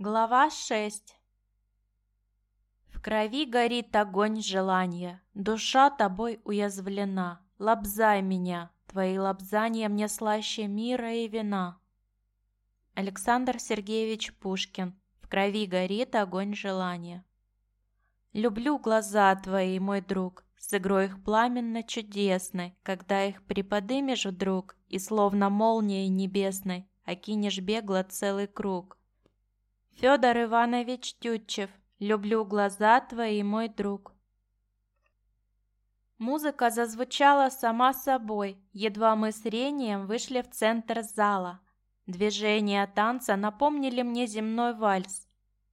Глава 6 В крови горит огонь желания, Душа тобой уязвлена. Лобзай меня, твои лобзания Мне слаще мира и вина. Александр Сергеевич Пушкин В крови горит огонь желания. Люблю глаза твои, мой друг, С игрой их пламенно-чудесной, Когда их приподымешь вдруг И словно молнией небесной Окинешь бегло целый круг. Федор Иванович Тютчев, люблю глаза твои, мой друг. Музыка зазвучала сама собой, едва мы с Рением вышли в центр зала. Движения танца напомнили мне земной вальс.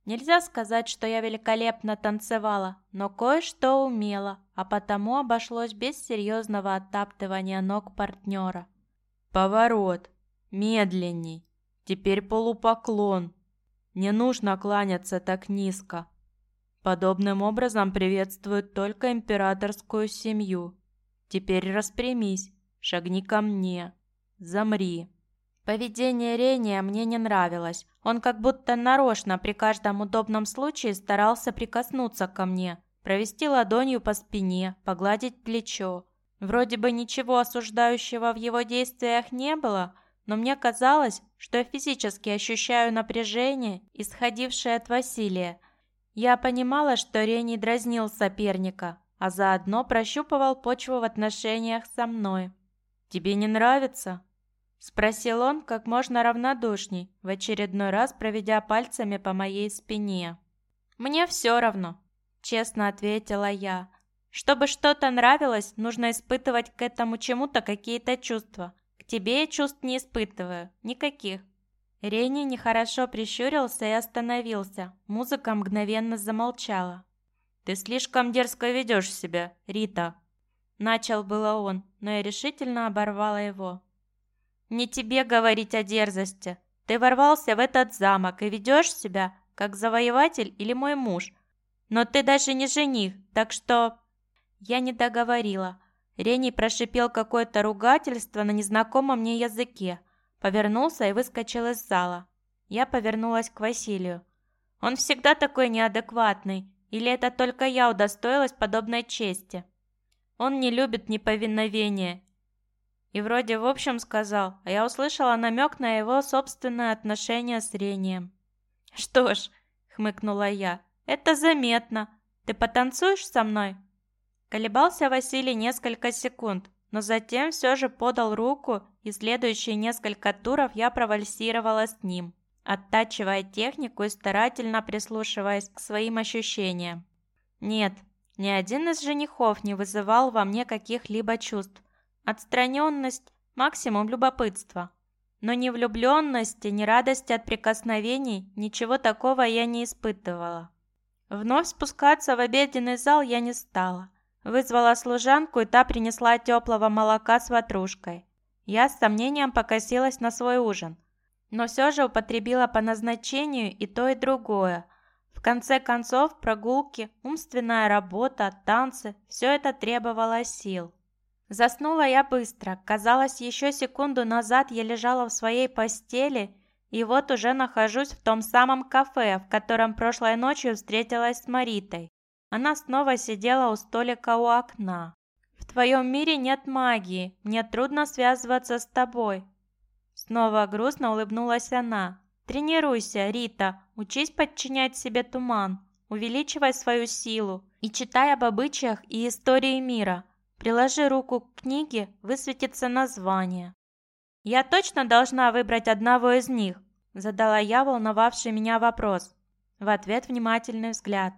Нельзя сказать, что я великолепно танцевала, но кое-что умела, а потому обошлось без серьезного оттаптывания ног партнера. Поворот. Медленней. Теперь полупоклон. Не нужно кланяться так низко. Подобным образом приветствуют только императорскую семью. Теперь распрямись, шагни ко мне, замри. Поведение Рения мне не нравилось. Он как будто нарочно при каждом удобном случае старался прикоснуться ко мне, провести ладонью по спине, погладить плечо. Вроде бы ничего осуждающего в его действиях не было, но мне казалось, что я физически ощущаю напряжение, исходившее от Василия. Я понимала, что Рений дразнил соперника, а заодно прощупывал почву в отношениях со мной. «Тебе не нравится?» – спросил он как можно равнодушней, в очередной раз проведя пальцами по моей спине. «Мне все равно», – честно ответила я. «Чтобы что-то нравилось, нужно испытывать к этому чему-то какие-то чувства – тебе я чувств не испытываю. Никаких». Рени нехорошо прищурился и остановился. Музыка мгновенно замолчала. «Ты слишком дерзко ведешь себя, Рита!» Начал было он, но я решительно оборвала его. «Не тебе говорить о дерзости. Ты ворвался в этот замок и ведешь себя, как завоеватель или мой муж. Но ты даже не жених, так что...» Я не договорила. Рений прошипел какое-то ругательство на незнакомом мне языке, повернулся и выскочил из зала. Я повернулась к Василию. Он всегда такой неадекватный, или это только я удостоилась подобной чести? Он не любит неповиновения. И вроде в общем сказал, а я услышала намек на его собственное отношение с Рением. «Что ж», — хмыкнула я, — «это заметно. Ты потанцуешь со мной?» Колебался Василий несколько секунд, но затем все же подал руку, и следующие несколько туров я провальсировала с ним, оттачивая технику и старательно прислушиваясь к своим ощущениям. Нет, ни один из женихов не вызывал во мне каких-либо чувств. Отстраненность, максимум любопытства. Но ни влюбленности, ни радости от прикосновений, ничего такого я не испытывала. Вновь спускаться в обеденный зал я не стала. Вызвала служанку, и та принесла теплого молока с ватрушкой. Я с сомнением покосилась на свой ужин, но все же употребила по назначению и то, и другое. В конце концов, прогулки, умственная работа, танцы – все это требовало сил. Заснула я быстро. Казалось, еще секунду назад я лежала в своей постели, и вот уже нахожусь в том самом кафе, в котором прошлой ночью встретилась с Маритой. Она снова сидела у столика у окна. «В твоем мире нет магии, мне трудно связываться с тобой». Снова грустно улыбнулась она. «Тренируйся, Рита, учись подчинять себе туман, увеличивай свою силу и читай об обычаях и истории мира. Приложи руку к книге, высветится название». «Я точно должна выбрать одного из них?» Задала я волновавший меня вопрос. В ответ внимательный взгляд.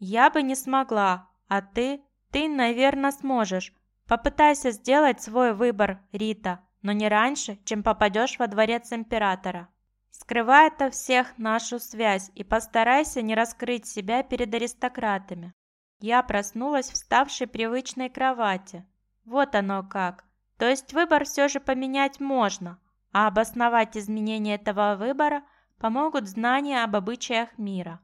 Я бы не смогла, а ты, ты, наверное, сможешь. Попытайся сделать свой выбор, Рита, но не раньше, чем попадешь во дворец императора. Скрывай от всех нашу связь и постарайся не раскрыть себя перед аристократами. Я проснулась в ставшей привычной кровати. Вот оно как. То есть выбор все же поменять можно, а обосновать изменение этого выбора помогут знания об обычаях мира.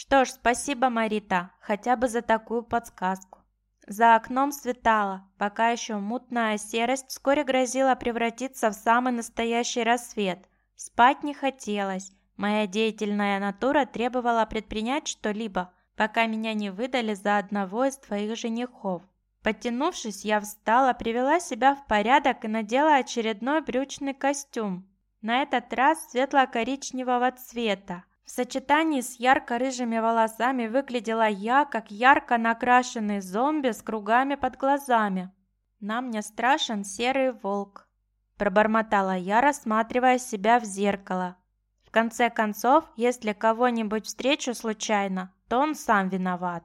Что ж, спасибо, Марита, хотя бы за такую подсказку. За окном светало, пока еще мутная серость вскоре грозила превратиться в самый настоящий рассвет. Спать не хотелось, Моя деятельная натура требовала предпринять что-либо, пока меня не выдали за одного из твоих женихов. Подтянувшись, я встала, привела себя в порядок и надела очередной брючный костюм. На этот раз светло-коричневого цвета. В сочетании с ярко-рыжими волосами выглядела я, как ярко накрашенный зомби с кругами под глазами. «Нам не страшен серый волк», – пробормотала я, рассматривая себя в зеркало. В конце концов, если кого-нибудь встречу случайно, то он сам виноват.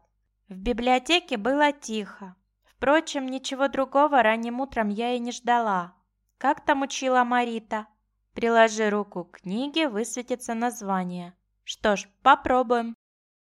В библиотеке было тихо. Впрочем, ничего другого ранним утром я и не ждала. Как там учила Марита? Приложи руку к книге, высветится название. Что ж, попробуем.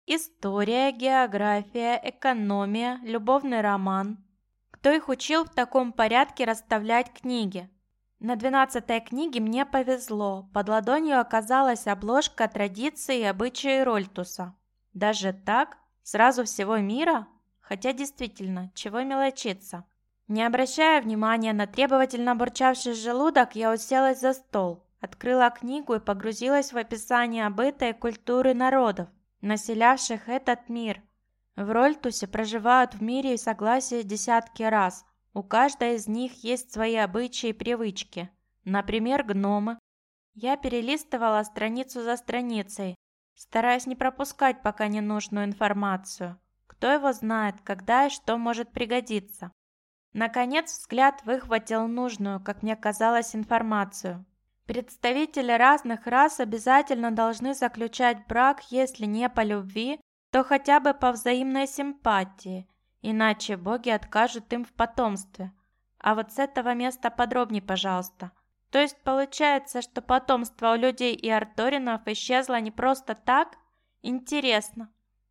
История, география, экономия, любовный роман. Кто их учил в таком порядке расставлять книги? На двенадцатой книге мне повезло. Под ладонью оказалась обложка традиции и обычаи Рольтуса. Даже так? Сразу всего мира? Хотя действительно, чего мелочиться? Не обращая внимания на требовательно бурчавший желудок, я уселась за стол, открыла книгу и погрузилась в описание быта культуры народов, населявших этот мир. В Рольтусе проживают в мире и согласии десятки раз. У каждой из них есть свои обычаи и привычки. Например, гномы. Я перелистывала страницу за страницей, стараясь не пропускать пока ненужную информацию. Кто его знает, когда и что может пригодиться. Наконец взгляд выхватил нужную, как мне казалось, информацию. Представители разных рас обязательно должны заключать брак, если не по любви, то хотя бы по взаимной симпатии, иначе боги откажут им в потомстве. А вот с этого места подробнее, пожалуйста. То есть получается, что потомство у людей и арторинов исчезло не просто так? Интересно.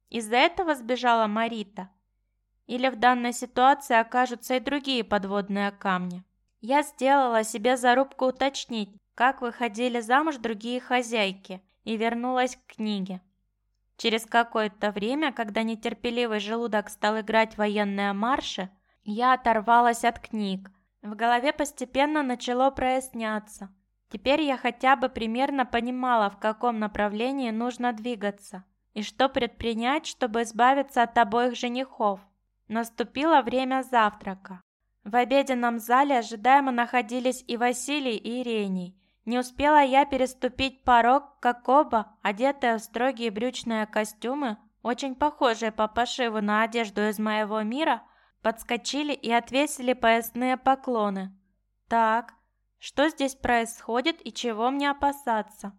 Из-за этого сбежала Марита? Или в данной ситуации окажутся и другие подводные камни. Я сделала себе зарубку уточнить, как выходили замуж другие хозяйки, и вернулась к книге. Через какое-то время, когда нетерпеливый желудок стал играть военные марши, я оторвалась от книг. В голове постепенно начало проясняться. Теперь я хотя бы примерно понимала, в каком направлении нужно двигаться, и что предпринять, чтобы избавиться от обоих женихов. Наступило время завтрака. В обеденном зале ожидаемо находились и Василий, и Ирений. Не успела я переступить порог, как оба, одетые в строгие брючные костюмы, очень похожие по пошиву на одежду из моего мира, подскочили и отвесили поясные поклоны. Так, что здесь происходит и чего мне опасаться?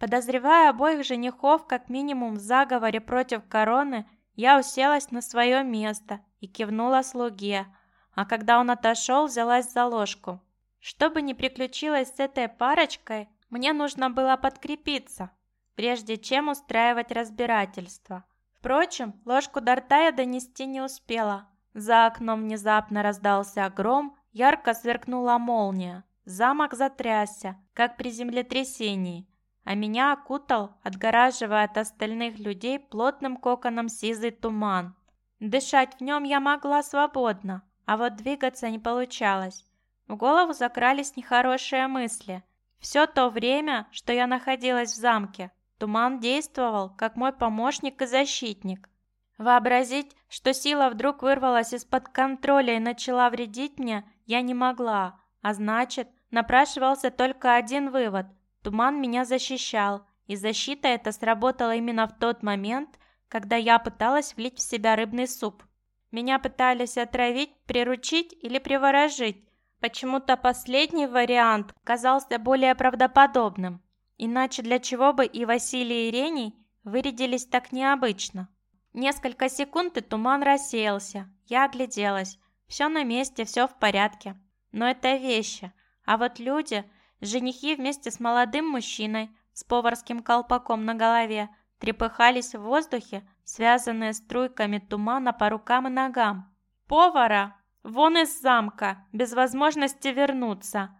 Подозревая обоих женихов как минимум в заговоре против короны, я уселась на свое место и кивнула слуге, а когда он отошел, взялась за ложку. Чтобы не приключилось с этой парочкой, мне нужно было подкрепиться, прежде чем устраивать разбирательство. Впрочем, ложку до рта я донести не успела. За окном внезапно раздался гром, ярко сверкнула молния. Замок затрясся, как при землетрясении, а меня окутал, отгораживая от остальных людей плотным коконом сизый туман. Дышать в нем я могла свободно, а вот двигаться не получалось. В голову закрались нехорошие мысли. Все то время, что я находилась в замке, туман действовал, как мой помощник и защитник. Вообразить, что сила вдруг вырвалась из-под контроля и начала вредить мне, я не могла, а значит, напрашивался только один вывод – туман меня защищал, и защита эта сработала именно в тот момент, когда я пыталась влить в себя рыбный суп. Меня пытались отравить, приручить или приворожить. Почему-то последний вариант казался более правдоподобным. Иначе для чего бы и Василий и Рений вырядились так необычно? Несколько секунд и туман рассеялся. Я огляделась. Все на месте, все в порядке. Но это вещи. А вот люди, женихи вместе с молодым мужчиной с поварским колпаком на голове, трепыхались в воздухе, связанные струйками тумана по рукам и ногам. «Повара! Вон из замка, без возможности вернуться!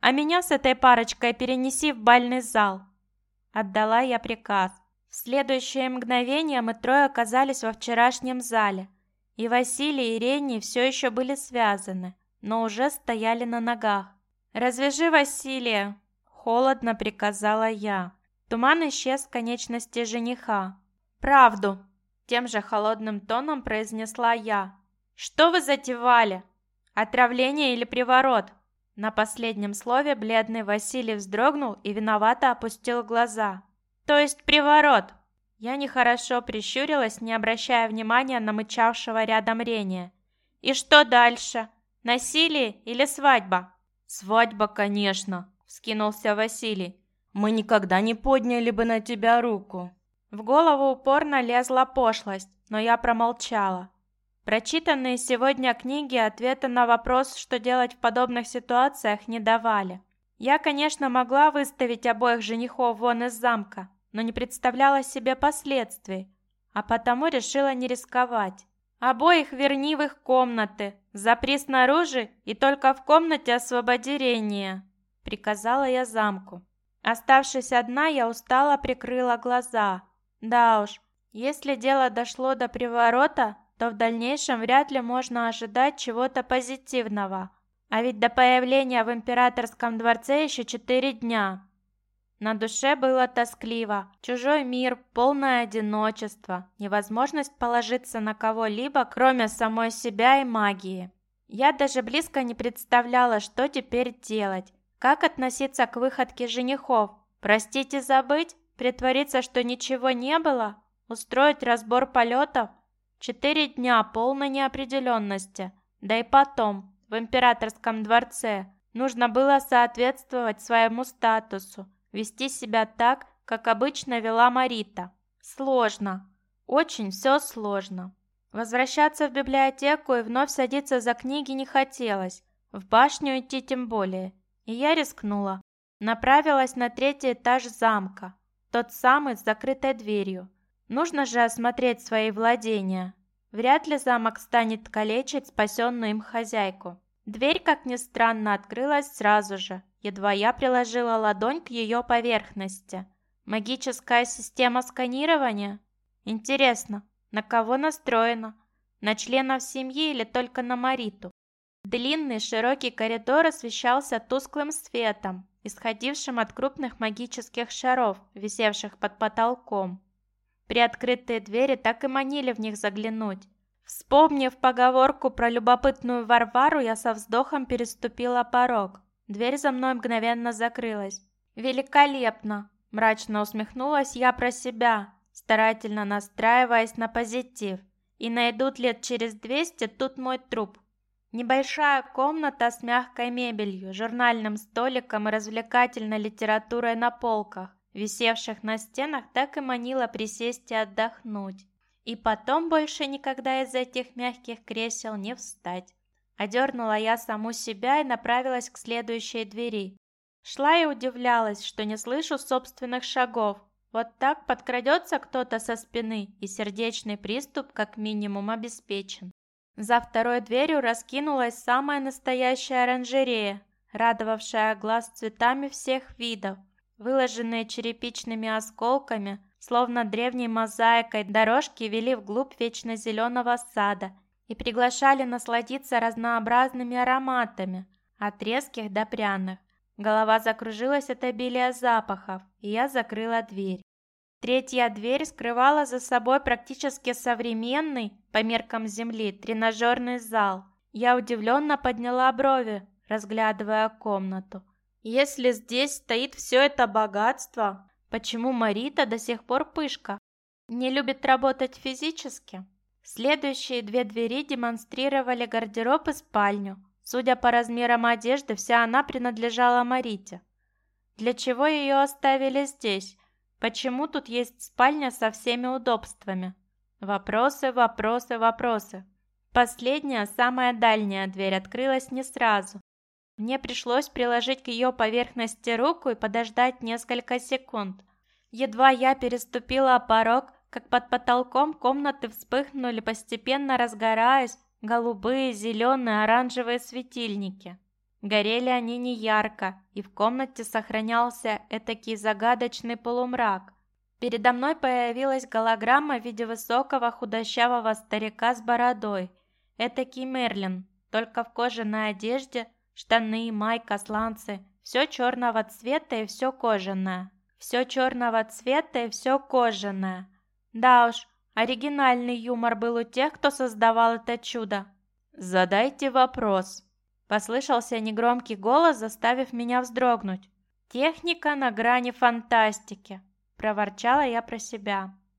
А меня с этой парочкой перенеси в бальный зал!» Отдала я приказ. В следующее мгновение мы трое оказались во вчерашнем зале, и Василий и Ренни все еще были связаны, но уже стояли на ногах. «Развяжи Василия!» – холодно приказала я. Туман исчез в конечности жениха. «Правду!» – тем же холодным тоном произнесла я. «Что вы затевали? Отравление или приворот?» На последнем слове бледный Василий вздрогнул и виновато опустил глаза. «То есть приворот?» Я нехорошо прищурилась, не обращая внимания на мычавшего рядом Рения. «И что дальше? Насилие или свадьба?» «Свадьба, конечно», — вскинулся Василий. «Мы никогда не подняли бы на тебя руку». В голову упорно лезла пошлость, но я промолчала. Прочитанные сегодня книги ответа на вопрос, что делать в подобных ситуациях, не давали. Я, конечно, могла выставить обоих женихов вон из замка, но не представляла себе последствий, а потому решила не рисковать. Обоих верни в их комнаты, запри снаружи и только в комнате освободи Рения, приказала я замку. Оставшись одна, я устало прикрыла глаза. Да уж, если дело дошло до приворота, то в дальнейшем вряд ли можно ожидать чего-то позитивного. А ведь до появления в императорском дворце еще четыре дня. На душе было тоскливо. Чужой мир, полное одиночество, невозможность положиться на кого-либо, кроме самой себя и магии. Я даже близко не представляла, что теперь делать. Как относиться к выходке женихов? Простить и забыть? Притвориться, что ничего не было? Устроить разбор полетов? Четыре дня полной неопределенности. Да и потом, в императорском дворце, нужно было соответствовать своему статусу, вести себя так, как обычно вела Марита. Сложно. Очень все сложно. Возвращаться в библиотеку и вновь садиться за книги не хотелось. В башню идти тем более. И я рискнула. Направилась на третий этаж замка. Тот самый с закрытой дверью. Нужно же осмотреть свои владения. Вряд ли замок станет калечить спасенную им хозяйку. Дверь, как ни странно, открылась сразу же, едва я приложила ладонь к ее поверхности. Магическая система сканирования? Интересно, на кого настроена? На членов семьи или только на Мариту? Длинный широкий коридор освещался тусклым светом, исходившим от крупных магических шаров, висевших под потолком. Приоткрытые двери так и манили в них заглянуть. Вспомнив поговорку про любопытную Варвару, я со вздохом переступила порог. Дверь за мной мгновенно закрылась. «Великолепно!» – мрачно усмехнулась я про себя, старательно настраиваясь на позитив. «И найдут лет через двести тут мой труп». Небольшая комната с мягкой мебелью, журнальным столиком и развлекательной литературой на полках висевших на стенах, так и манила присесть и отдохнуть. И потом больше никогда из этих мягких кресел не встать. Одернула я саму себя и направилась к следующей двери. Шла и удивлялась, что не слышу собственных шагов. Вот так подкрадется кто-то со спины, и сердечный приступ как минимум обеспечен. За второй дверью раскинулась самая настоящая оранжерея, радовавшая глаз цветами всех видов, Выложенные черепичными осколками, словно древней мозаикой, дорожки вели вглубь вечно зеленого сада и приглашали насладиться разнообразными ароматами, от резких до пряных. Голова закружилась от обилия запахов, и я закрыла дверь. Третья дверь скрывала за собой практически современный, по меркам земли, тренажерный зал. Я удивленно подняла брови, разглядывая комнату. Если здесь стоит все это богатство, почему Марита до сих пор пышка? Не любит работать физически? Следующие две двери демонстрировали гардероб и спальню. Судя по размерам одежды, вся она принадлежала Марите. Для чего ее оставили здесь? Почему тут есть спальня со всеми удобствами? Вопросы, вопросы, вопросы. Последняя, самая дальняя дверь открылась не сразу. Мне пришлось приложить к ее поверхности руку и подождать несколько секунд. Едва я переступила порог, как под потолком комнаты вспыхнули, постепенно разгораясь, голубые, зеленые, оранжевые светильники. Горели они не ярко, и в комнате сохранялся этакий загадочный полумрак. Передо мной появилась голограмма в виде высокого худощавого старика с бородой. Этакий Мерлин, только в кожаной одежде – Штаны, майка, сланцы – все черного цвета и все кожаное. Все черного цвета и все кожаное. Да уж, оригинальный юмор был у тех, кто создавал это чудо. «Задайте вопрос», – послышался негромкий голос, заставив меня вздрогнуть. «Техника на грани фантастики», – проворчала я про себя.